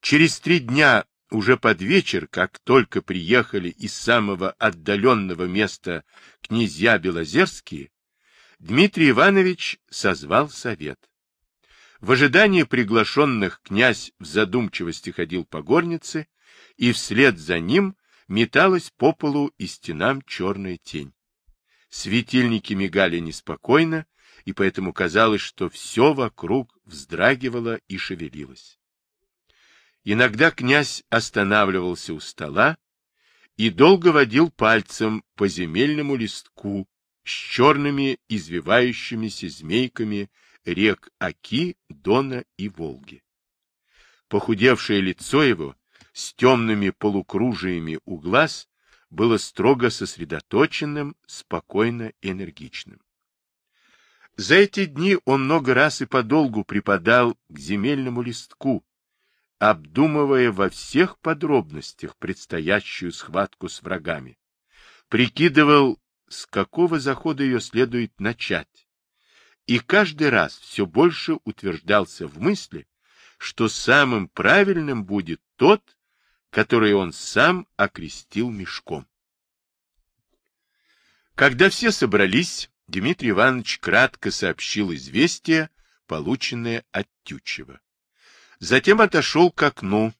Через три дня, уже под вечер, как только приехали из самого отдаленного места князья Белозерские, Дмитрий Иванович созвал совет. В ожидании приглашенных князь в задумчивости ходил по горнице, и вслед за ним металась по полу и стенам черная тень. Светильники мигали неспокойно, и поэтому казалось, что все вокруг вздрагивало и шевелилось. Иногда князь останавливался у стола и долго водил пальцем по земельному листку с черными извивающимися змейками рек Оки, Дона и Волги. Похудевшее лицо его с темными полукружиями у глаз было строго сосредоточенным, спокойно энергичным. За эти дни он много раз и подолгу припадал к земельному листку, обдумывая во всех подробностях предстоящую схватку с врагами. Прикидывал, с какого захода ее следует начать. И каждый раз все больше утверждался в мысли, что самым правильным будет тот, который он сам окрестил мешком. Когда все собрались, Дмитрий Иванович кратко сообщил известие, полученное от Тютчева. Затем отошел к окну,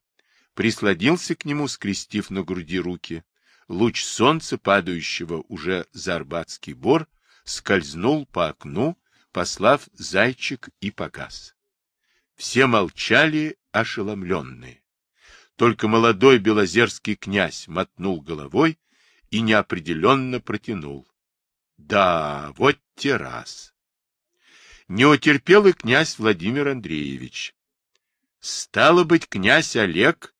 прислонился к нему, скрестив на груди руки. Луч солнца, падающего уже за Арбатский бор, скользнул по окну, послав зайчик и погас. Все молчали, ошеломленные. Только молодой белозерский князь мотнул головой и неопределенно протянул. Да, вот те раз. Не утерпел и князь Владимир Андреевич. Стало быть, князь Олег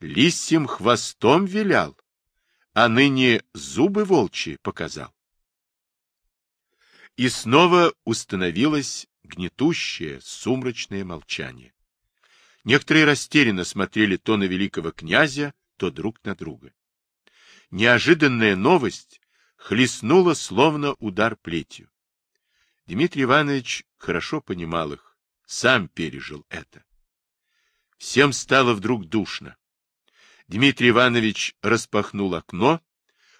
лисьим хвостом вилял, а ныне зубы волчьи показал. И снова установилось гнетущее, сумрачное молчание. Некоторые растерянно смотрели то на великого князя, то друг на друга. Неожиданная новость хлестнула словно удар плетью. Дмитрий Иванович хорошо понимал их, сам пережил это. Всем стало вдруг душно. Дмитрий Иванович распахнул окно.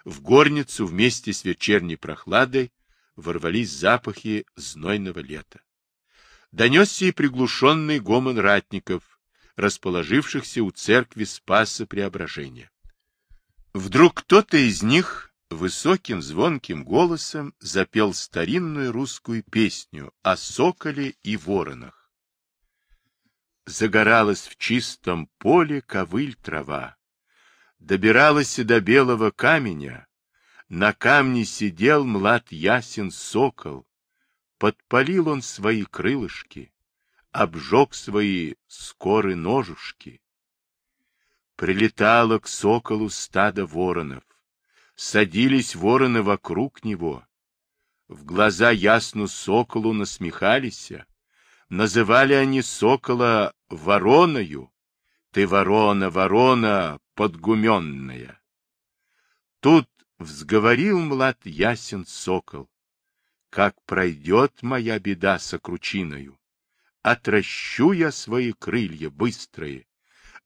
В горницу вместе с вечерней прохладой ворвались запахи знойного лета. Донесся и приглушенный гомон ратников, расположившихся у церкви Спаса Преображения. Вдруг кто-то из них высоким звонким голосом запел старинную русскую песню о соколе и воронах загоралась в чистом поле ковыль трава. Добиралась до белого каменя, на камне сидел млад ясен сокол. Подпалил он свои крылышки, обжег свои скоры ножушки. Прилетало к соколу стадо воронов, садились вороны вокруг него. В глаза ясну соколу насмехались, Называли они сокола вороною. Ты ворона, ворона подгуменная. Тут взговорил млад ясен сокол. Как пройдет моя беда с окручиною, Отращу я свои крылья быстрые,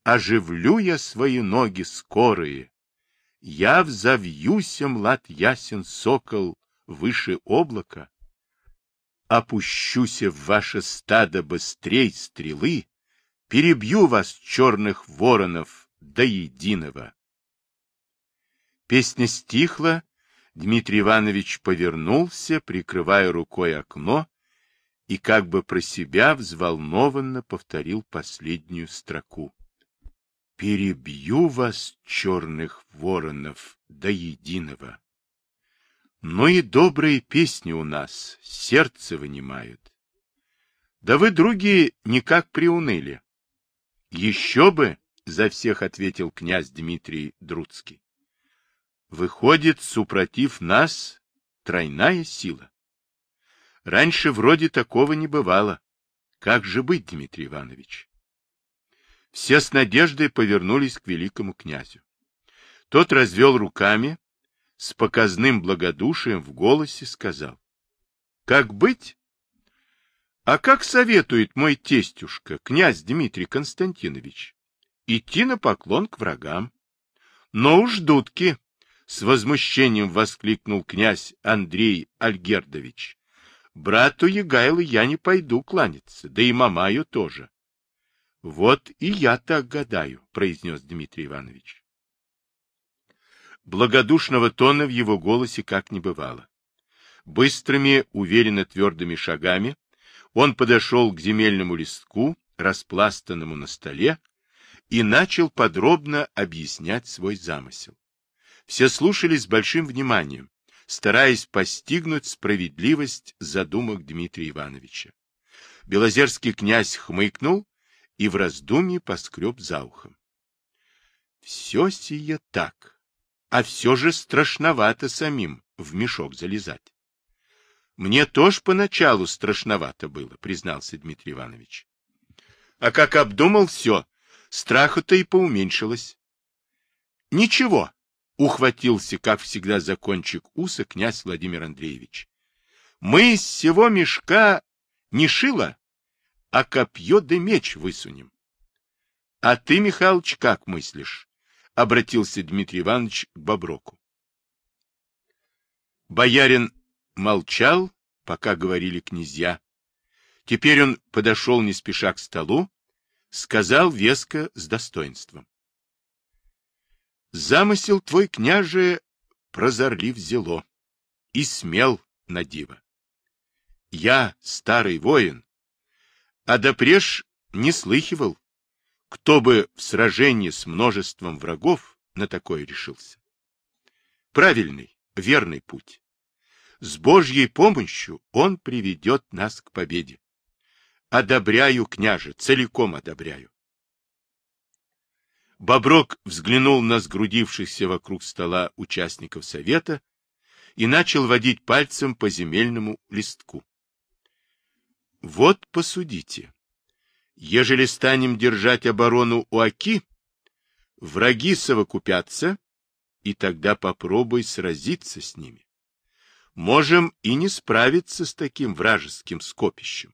Оживлю я свои ноги скорые. Я взовьюся, млад ясен сокол, Выше облака, опущуся в ваше стадо быстрей стрелы, перебью вас, черных воронов, до единого. Песня стихла, Дмитрий Иванович повернулся, прикрывая рукой окно, и как бы про себя взволнованно повторил последнюю строку. «Перебью вас, черных воронов, до единого». Ну и добрые песни у нас, сердце вынимают. Да вы, други, никак приуныли. Еще бы, за всех ответил князь Дмитрий Друцкий. Выходит, супротив нас тройная сила. Раньше вроде такого не бывало. Как же быть, Дмитрий Иванович? Все с надеждой повернулись к великому князю. Тот развел руками, с показным благодушием в голосе сказал. — Как быть? — А как советует мой тестюшка, князь Дмитрий Константинович? идти на поклон к врагам. Но уж дудки, — с возмущением воскликнул князь Андрей Альгердович. Брату Егайлу я не пойду кланяться, да и Мамаю тоже. — Вот и я так гадаю, — произнес Дмитрий Иванович. Благодушного тона в его голосе как не бывало. Быстрыми, уверенно твердыми шагами он подошел к земельному листку, распластанному на столе, и начал подробно объяснять свой замысел. Все слушали с большим вниманием, стараясь постигнуть справедливость задумок Дмитрия Ивановича. Белозерский князь хмыкнул и в раздумье поскреб за ухом. Все сие так, а все же страшновато самим в мешок залезать. Мне тоже поначалу страшновато было, признался Дмитрий Иванович. А как обдумал все, страху-то и поуменьшилось. Ничего, ухватился, как всегда, за кончик уса князь Владимир Андреевич. Мы из всего мешка не шило, а копье да меч высунем. — А ты, Михалыч, как мыслишь? — обратился Дмитрий Иванович к Боброку. Боярин молчал, пока говорили князья. Теперь он подошел не спеша к столу, сказал веско с достоинством. Замысел твой, княже, прозорлив зело и смел на диво. Я, старый воин, а допреж не слыхивал, кто бы в сражении с множеством врагов на такое решился. Правильный, верный путь. С Божьей помощью он приведет нас к победе. Одобряю, княже, целиком одобряю. Боброк взглянул на сгрудившихся вокруг стола участников совета и начал водить пальцем по земельному листку. Вот посудите. Ежели станем держать оборону у Аки, враги совокупятся, и тогда попробуй сразиться с ними. Можем и не справиться с таким вражеским скопищем.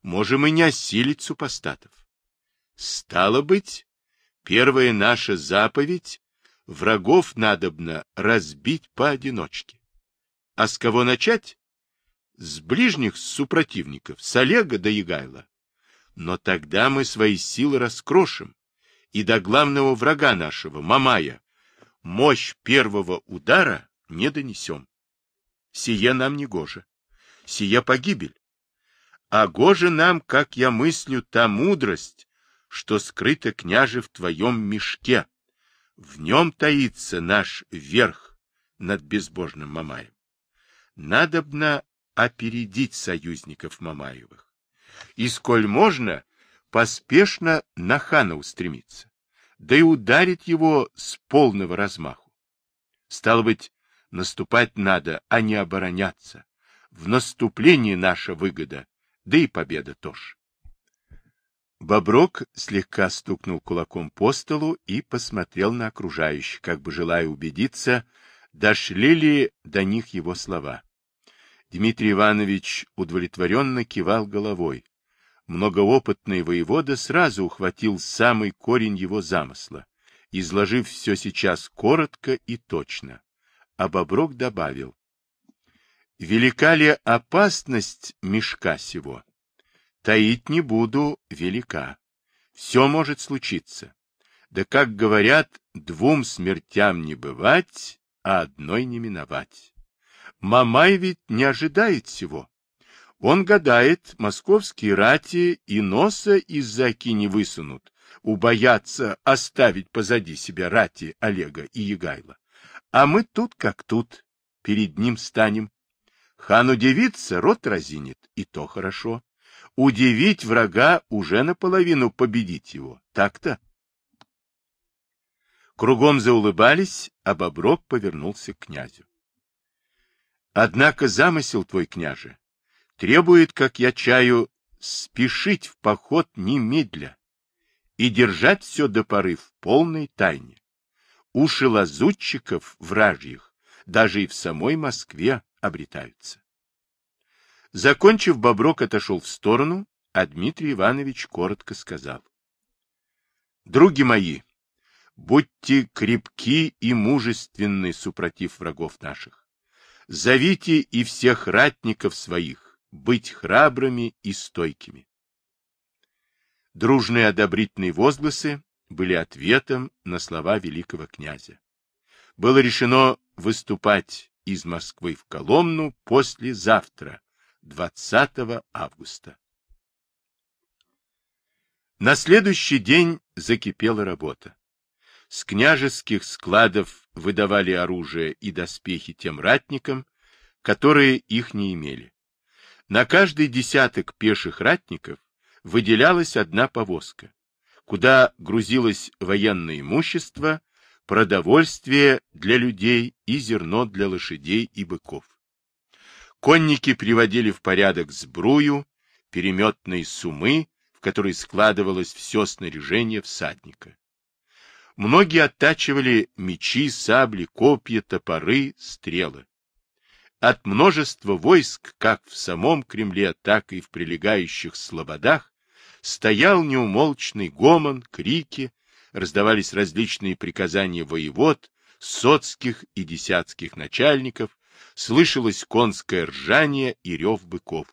Можем и не осилить супостатов. Стало быть, Первая наша заповедь — врагов надобно разбить поодиночке. А с кого начать? С ближних супротивников, с Олега до Егайла. Но тогда мы свои силы раскрошим, и до главного врага нашего, Мамая, мощь первого удара не донесем. Сие нам не гоже. Сие погибель. А гоже нам, как я мыслю, та мудрость, что скрыто, княже, в твоем мешке. В нем таится наш верх над безбожным Мамаем. Надобно опередить союзников Мамаевых. И, сколь можно, поспешно на хана устремиться, да и ударить его с полного размаху. Стало быть, наступать надо, а не обороняться. В наступлении наша выгода, да и победа тоже. Боброк слегка стукнул кулаком по столу и посмотрел на окружающих, как бы желая убедиться, дошли ли до них его слова. Дмитрий Иванович удовлетворенно кивал головой. Многоопытный воевода сразу ухватил самый корень его замысла, изложив все сейчас коротко и точно. А Боброк добавил. Велика ли опасность мешка сего? Таить не буду, велика. Все может случиться. Да, как говорят, двум смертям не бывать, а одной не миновать. Мамай ведь не ожидает всего. Он гадает, московские рати и носа из-за оки не высунут, убоятся оставить позади себя рати Олега и Егайла. А мы тут как тут, перед ним станем. Хан удивится, рот разинет, и то хорошо удивить врага уже наполовину победить его. Так-то? Кругом заулыбались, а Боброк повернулся к князю. Однако замысел твой, княже, требует, как я чаю, спешить в поход немедля и держать все до поры в полной тайне. Уши лазутчиков вражьих даже и в самой Москве обретаются. Закончив, Боброк отошел в сторону, а Дмитрий Иванович коротко сказал. Други мои, будьте крепки и мужественны, супротив врагов наших. Зовите и всех ратников своих быть храбрыми и стойкими. Дружные одобрительные возгласы были ответом на слова великого князя. Было решено выступать из Москвы в Коломну послезавтра, 20 августа. На следующий день закипела работа. С княжеских складов выдавали оружие и доспехи тем ратникам, которые их не имели. На каждый десяток пеших ратников выделялась одна повозка, куда грузилось военное имущество, продовольствие для людей и зерно для лошадей и быков. Конники приводили в порядок сбрую, переметные сумы, в которой складывалось все снаряжение всадника. Многие оттачивали мечи, сабли, копья, топоры, стрелы. От множества войск, как в самом Кремле, так и в прилегающих слободах, стоял неумолчный гомон, крики, раздавались различные приказания воевод, соцких и десятских начальников, слышалось конское ржание и рев быков.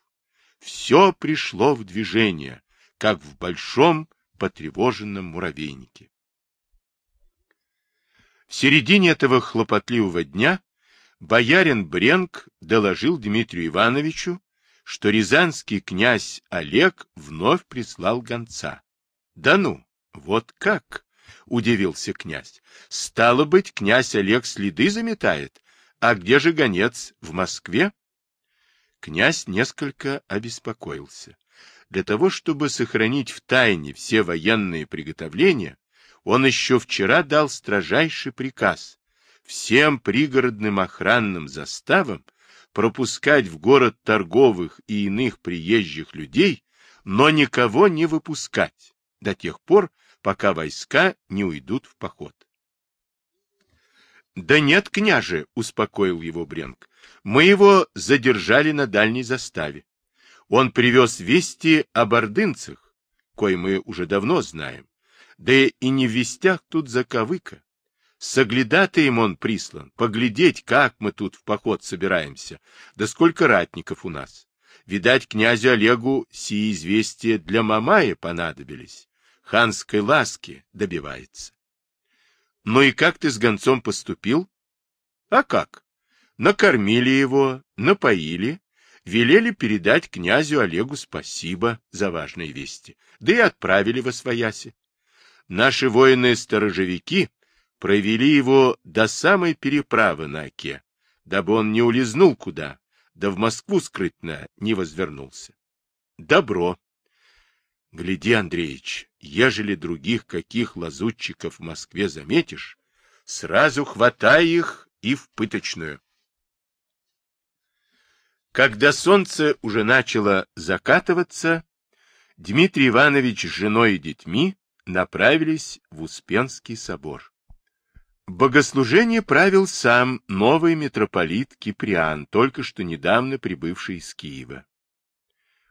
Все пришло в движение, как в большом потревоженном муравейнике. В середине этого хлопотливого дня боярин Бренк доложил Дмитрию Ивановичу, что рязанский князь Олег вновь прислал гонца. — Да ну, вот как? — удивился князь. — Стало быть, князь Олег следы заметает, а где же гонец? В Москве? Князь несколько обеспокоился. Для того, чтобы сохранить в тайне все военные приготовления, он еще вчера дал строжайший приказ всем пригородным охранным заставам пропускать в город торговых и иных приезжих людей, но никого не выпускать до тех пор, пока войска не уйдут в поход. — Да нет, княже, — успокоил его Бренк, — мы его задержали на дальней заставе. Он привез вести об ордынцах, кое мы уже давно знаем. Да и не в вестях тут заковыка. Соглядатаем он прислан, поглядеть, как мы тут в поход собираемся, да сколько ратников у нас. Видать, князю Олегу сии известия для Мамая понадобились. Ханской ласки добивается. Ну и как ты с гонцом поступил? А как? Накормили его, напоили, велели передать князю Олегу спасибо за важные вести, да и отправили во свояси. Наши воины-сторожевики провели его до самой переправы на Оке, дабы он не улизнул куда, да в Москву скрытно не возвернулся. Добро, Гляди, Андреич, ежели других каких лазутчиков в Москве заметишь, сразу хватай их и в пыточную. Когда солнце уже начало закатываться, Дмитрий Иванович с женой и детьми направились в Успенский собор. Богослужение правил сам новый митрополит Киприан, только что недавно прибывший из Киева.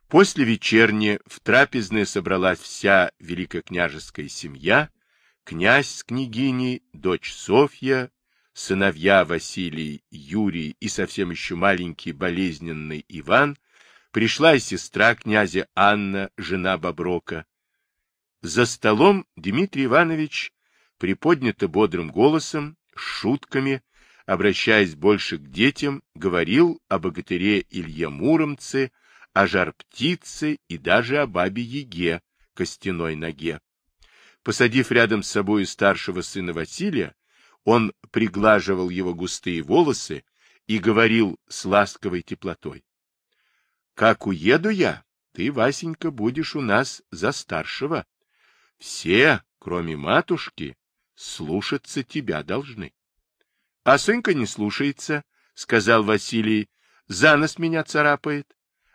После вечерни в трапезной собралась вся великокняжеская семья, князь с княгиней, дочь Софья, сыновья Василий, Юрий и совсем еще маленький болезненный Иван, пришла и сестра князя Анна, жена Боброка. За столом Дмитрий Иванович, приподнято бодрым голосом, с шутками, обращаясь больше к детям, говорил о богатыре Илье Муромце, о жар-птице и даже о бабе-яге, костяной ноге. Посадив рядом с собой старшего сына Василия, он приглаживал его густые волосы и говорил с ласковой теплотой. — Как уеду я, ты, Васенька, будешь у нас за старшего. Все, кроме матушки, слушаться тебя должны. — А сынка не слушается, — сказал Василий, — за нос меня царапает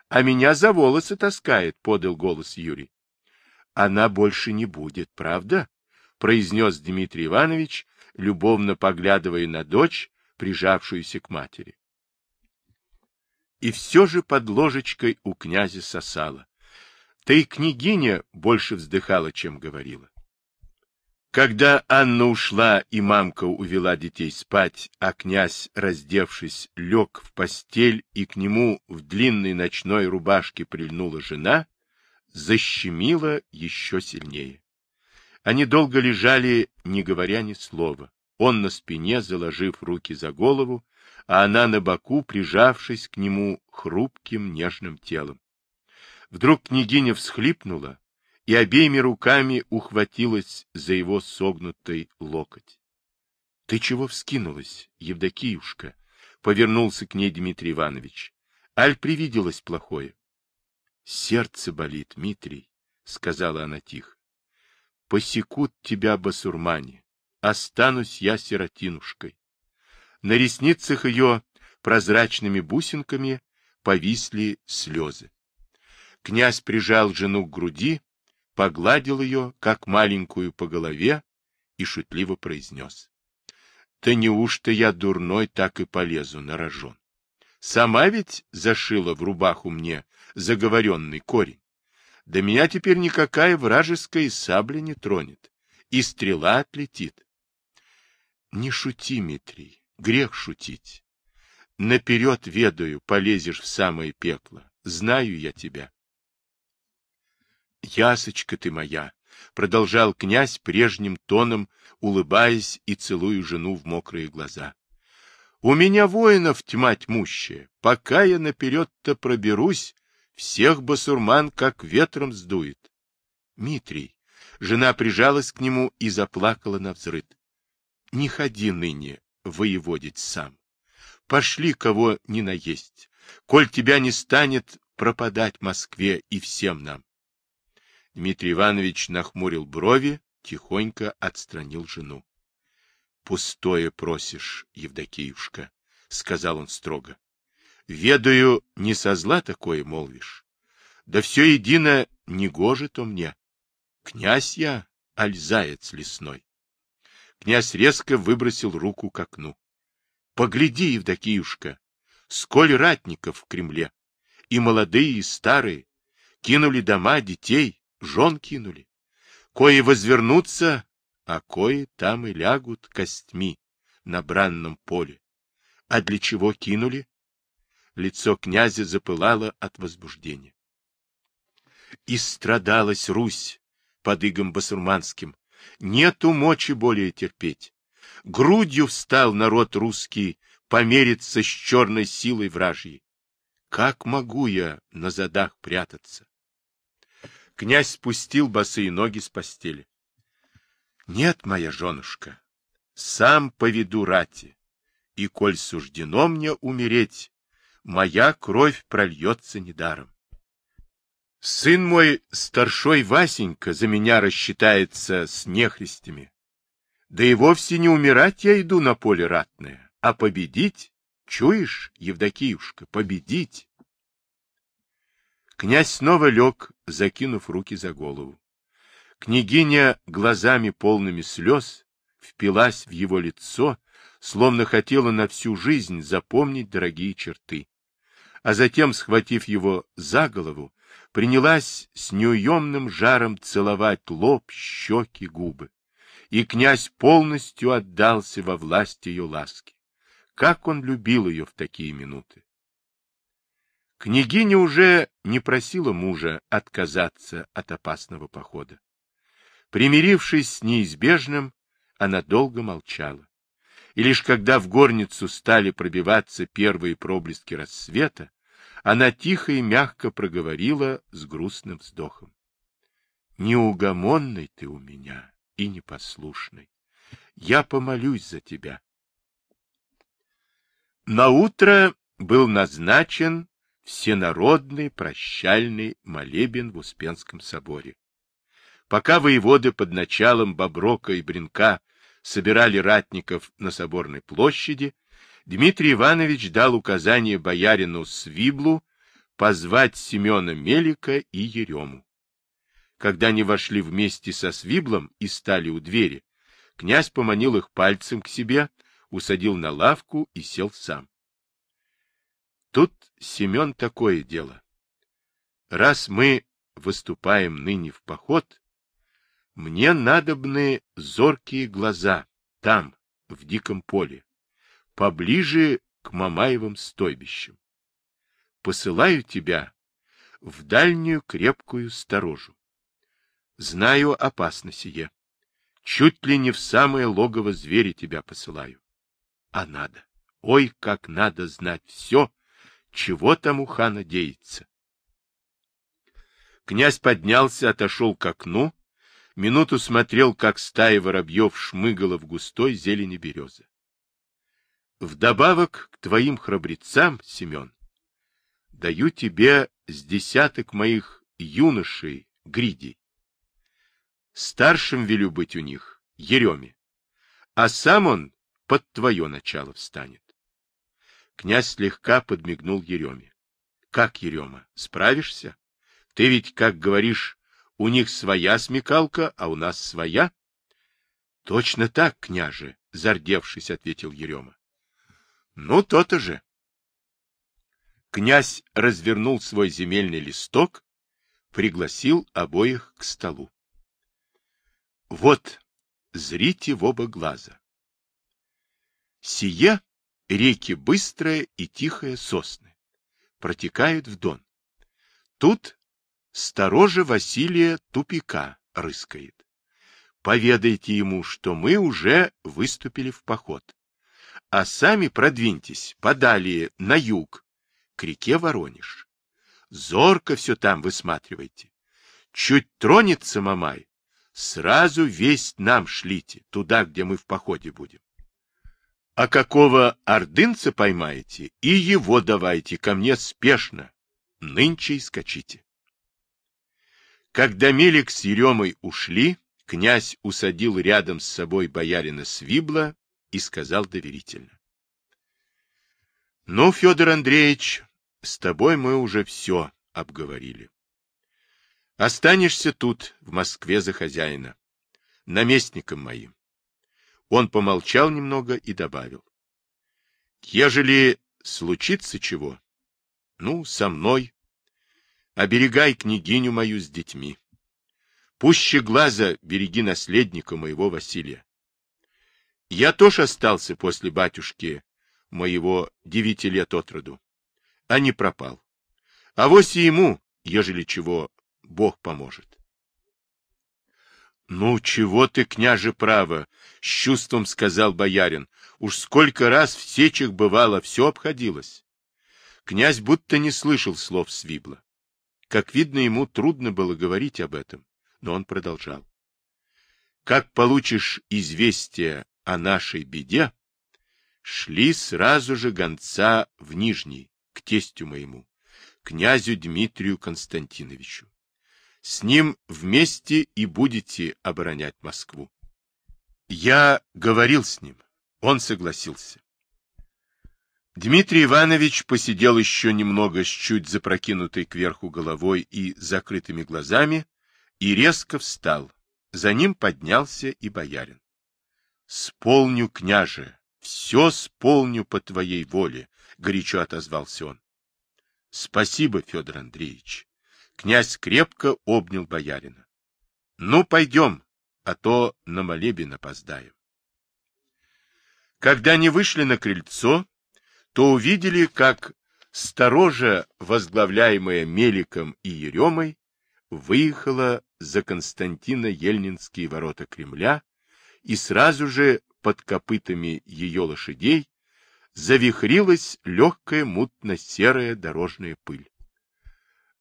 а меня за волосы таскает, — подал голос Юрий. — Она больше не будет, правда? — произнес Дмитрий Иванович, любовно поглядывая на дочь, прижавшуюся к матери. И все же под ложечкой у князя сосала. Да и княгиня больше вздыхала, чем говорила. Когда Анна ушла и мамка увела детей спать, а князь, раздевшись, лег в постель, и к нему в длинной ночной рубашке прильнула жена, защемило еще сильнее. Они долго лежали, не говоря ни слова. Он на спине, заложив руки за голову, а она на боку, прижавшись к нему хрупким нежным телом. Вдруг княгиня всхлипнула и обеими руками ухватилась за его согнутый локоть. — Ты чего вскинулась, Евдокиюшка? — повернулся к ней Дмитрий Иванович. — Аль привиделось плохое? — Сердце болит, Дмитрий, — сказала она тихо. — Посекут тебя басурмане, останусь я сиротинушкой. На ресницах ее прозрачными бусинками повисли слезы. Князь прижал жену к груди, погладил ее, как маленькую, по голове и шутливо произнес. — Да неужто я дурной так и полезу на рожон? Сама ведь зашила в рубаху мне заговоренный корень. Да меня теперь никакая вражеская сабля не тронет, и стрела отлетит. Не шути, Митрий, грех шутить. Наперед ведаю, полезешь в самое пекло. Знаю я тебя. Ясочка ты моя, продолжал князь прежним тоном, улыбаясь и целуя жену в мокрые глаза. У меня воинов тьма тьмущая. Пока я наперед-то проберусь, всех басурман как ветром сдует. Митрий. Жена прижалась к нему и заплакала на взрыд. Не ходи ныне воеводить сам. Пошли кого ни наесть. Коль тебя не станет, пропадать Москве и всем нам. Дмитрий Иванович нахмурил брови, тихонько отстранил жену. — Пустое просишь, Евдокиюшка, — сказал он строго. — Ведаю, не со зла такое молвишь. Да все едино не гоже то мне. Князь я, аль заяц лесной. Князь резко выбросил руку к окну. — Погляди, Евдокиюшка, сколь ратников в Кремле, и молодые, и старые, кинули дома, детей, жен кинули. Кои возвернутся, а кои там и лягут костьми на бранном поле. А для чего кинули? Лицо князя запылало от возбуждения. И страдалась Русь под игом басурманским. Нету мочи более терпеть. Грудью встал народ русский помериться с черной силой вражьей. Как могу я на задах прятаться? Князь спустил босые ноги с постели. — Нет, моя женушка, сам поведу рати, и, коль суждено мне умереть, моя кровь прольется недаром. Сын мой, старшой Васенька, за меня рассчитается с нехристями. Да и вовсе не умирать я иду на поле ратное, а победить. Чуешь, Евдокиюшка, победить? Князь снова лег, закинув руки за голову. Княгиня глазами полными слез впилась в его лицо, словно хотела на всю жизнь запомнить дорогие черты. А затем, схватив его за голову, принялась с неуемным жаром целовать лоб, щеки, губы. И князь полностью отдался во власть ее ласки. Как он любил ее в такие минуты! Княгиня уже не просила мужа отказаться от опасного похода. Примирившись с неизбежным, она долго молчала. И лишь когда в горницу стали пробиваться первые проблески рассвета, она тихо и мягко проговорила с грустным вздохом. — Неугомонный ты у меня и непослушный. Я помолюсь за тебя. На утро был назначен всенародный прощальный молебен в Успенском соборе. Пока воеводы под началом Боброка и Бринка собирали ратников на соборной площади, Дмитрий Иванович дал указание боярину Свиблу позвать Семена Мелика и Ерему. Когда они вошли вместе со Свиблом и стали у двери, князь поманил их пальцем к себе, усадил на лавку и сел сам. Тут, Семен, такое дело. Раз мы выступаем ныне в поход, Мне надобны зоркие глаза там, в диком поле, поближе к Мамаевым стойбищам. Посылаю тебя в дальнюю крепкую сторожу. Знаю опасно сие. Чуть ли не в самое логово зверя тебя посылаю. А надо. Ой, как надо знать все, чего там у хана деется. Князь поднялся, отошел к окну, минуту смотрел, как стая воробьев шмыгала в густой зелени березы. Вдобавок к твоим храбрецам, Семен, даю тебе с десяток моих юношей гридей. Старшим велю быть у них, Ереме, а сам он под твое начало встанет. Князь слегка подмигнул Ереме. — Как, Ерема, справишься? Ты ведь, как говоришь, у них своя смекалка, а у нас своя? — Точно так, княже, — зардевшись, ответил Ерема. — Ну, то-то же. Князь развернул свой земельный листок, пригласил обоих к столу. — Вот, зрите в оба глаза. Сие реки Быстрая и Тихая Сосны протекают в Дон. Тут сторожа Василия тупика рыскает. Поведайте ему, что мы уже выступили в поход. А сами продвиньтесь подалее, на юг, к реке Воронеж. Зорко все там высматривайте. Чуть тронется Мамай, сразу весть нам шлите, туда, где мы в походе будем. А какого ордынца поймаете, и его давайте ко мне спешно. Нынче и скачите. Когда Мелик с Еремой ушли, князь усадил рядом с собой боярина Свибла и сказал доверительно. — Ну, Федор Андреевич, с тобой мы уже все обговорили. Останешься тут, в Москве, за хозяина, наместником моим. Он помолчал немного и добавил. Ежели случится чего, ну, со мной, оберегай княгиню мою с детьми. Пуще глаза береги наследника моего Василия. Я тоже остался после батюшки моего девяти лет от роду, а не пропал. А вось и ему, ежели чего, Бог поможет. — Ну, чего ты, княже, право, — с чувством сказал боярин. Уж сколько раз в сечах бывало, все обходилось. Князь будто не слышал слов Свибла. Как видно, ему трудно было говорить об этом, но он продолжал. Как получишь известие о нашей беде, шли сразу же гонца в Нижний, к тестю моему, князю Дмитрию Константиновичу. С ним вместе и будете оборонять Москву. Я говорил с ним. Он согласился. Дмитрий Иванович посидел еще немного с чуть запрокинутой кверху головой и закрытыми глазами и резко встал. За ним поднялся и боярин. — Сполню, княже, все сполню по твоей воле, — горячо отозвался он. — Спасибо, Федор Андреевич. Князь крепко обнял боярина. — Ну, пойдем, а то на молебен опоздаем. Когда они вышли на крыльцо, то увидели, как сторожа, возглавляемая Меликом и Еремой, выехала за Константино-Ельнинские ворота Кремля и сразу же под копытами ее лошадей завихрилась легкая мутно-серая дорожная пыль.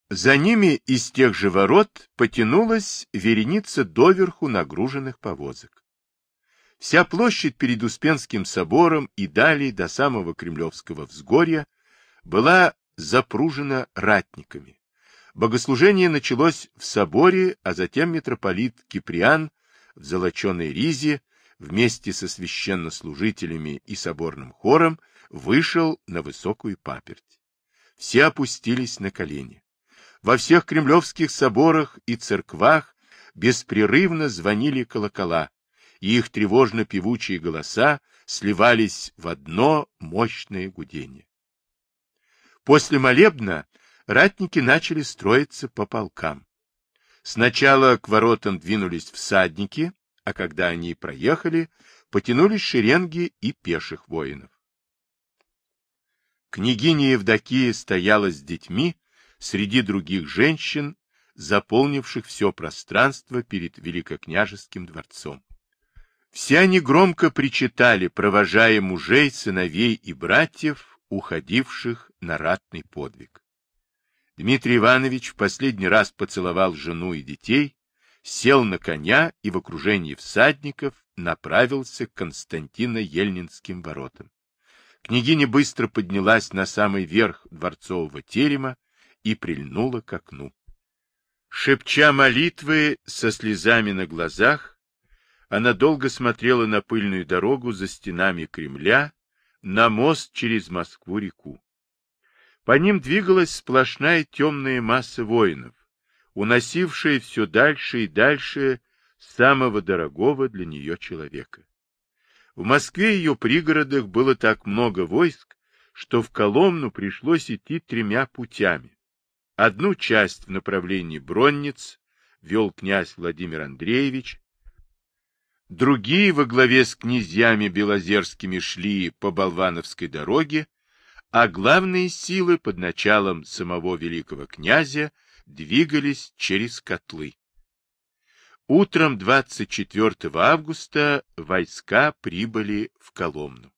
За ними из тех же ворот потянулась вереница доверху нагруженных повозок. Вся площадь перед Успенским собором и далее до самого Кремлевского взгорья была запружена ратниками. Богослужение началось в соборе, а затем митрополит Киприан в золоченой ризе вместе со священнослужителями и соборным хором вышел на высокую паперть. Все опустились на колени. Во всех кремлевских соборах и церквах беспрерывно звонили колокола, и их тревожно-певучие голоса сливались в одно мощное гудение. После молебна ратники начали строиться по полкам. Сначала к воротам двинулись всадники, а когда они проехали, потянулись шеренги и пеших воинов. Княгиня Евдокия стояла с детьми среди других женщин, заполнивших все пространство перед Великокняжеским дворцом. Все они громко причитали, провожая мужей, сыновей и братьев, уходивших на ратный подвиг. Дмитрий Иванович в последний раз поцеловал жену и детей, сел на коня и в окружении всадников направился к Константино-Ельнинским воротам. Княгиня быстро поднялась на самый верх дворцового терема и прильнула к окну. Шепча молитвы со слезами на глазах, она долго смотрела на пыльную дорогу за стенами Кремля, на мост через Москву-реку. По ним двигалась сплошная темная масса воинов, уносившая все дальше и дальше самого дорогого для нее человека. В Москве и ее пригородах было так много войск, что в Коломну пришлось идти тремя путями. Одну часть в направлении Бронниц вел князь Владимир Андреевич, другие во главе с князьями Белозерскими шли по Болвановской дороге, а главные силы под началом самого великого князя двигались через котлы. Утром 24 августа войска прибыли в Коломну.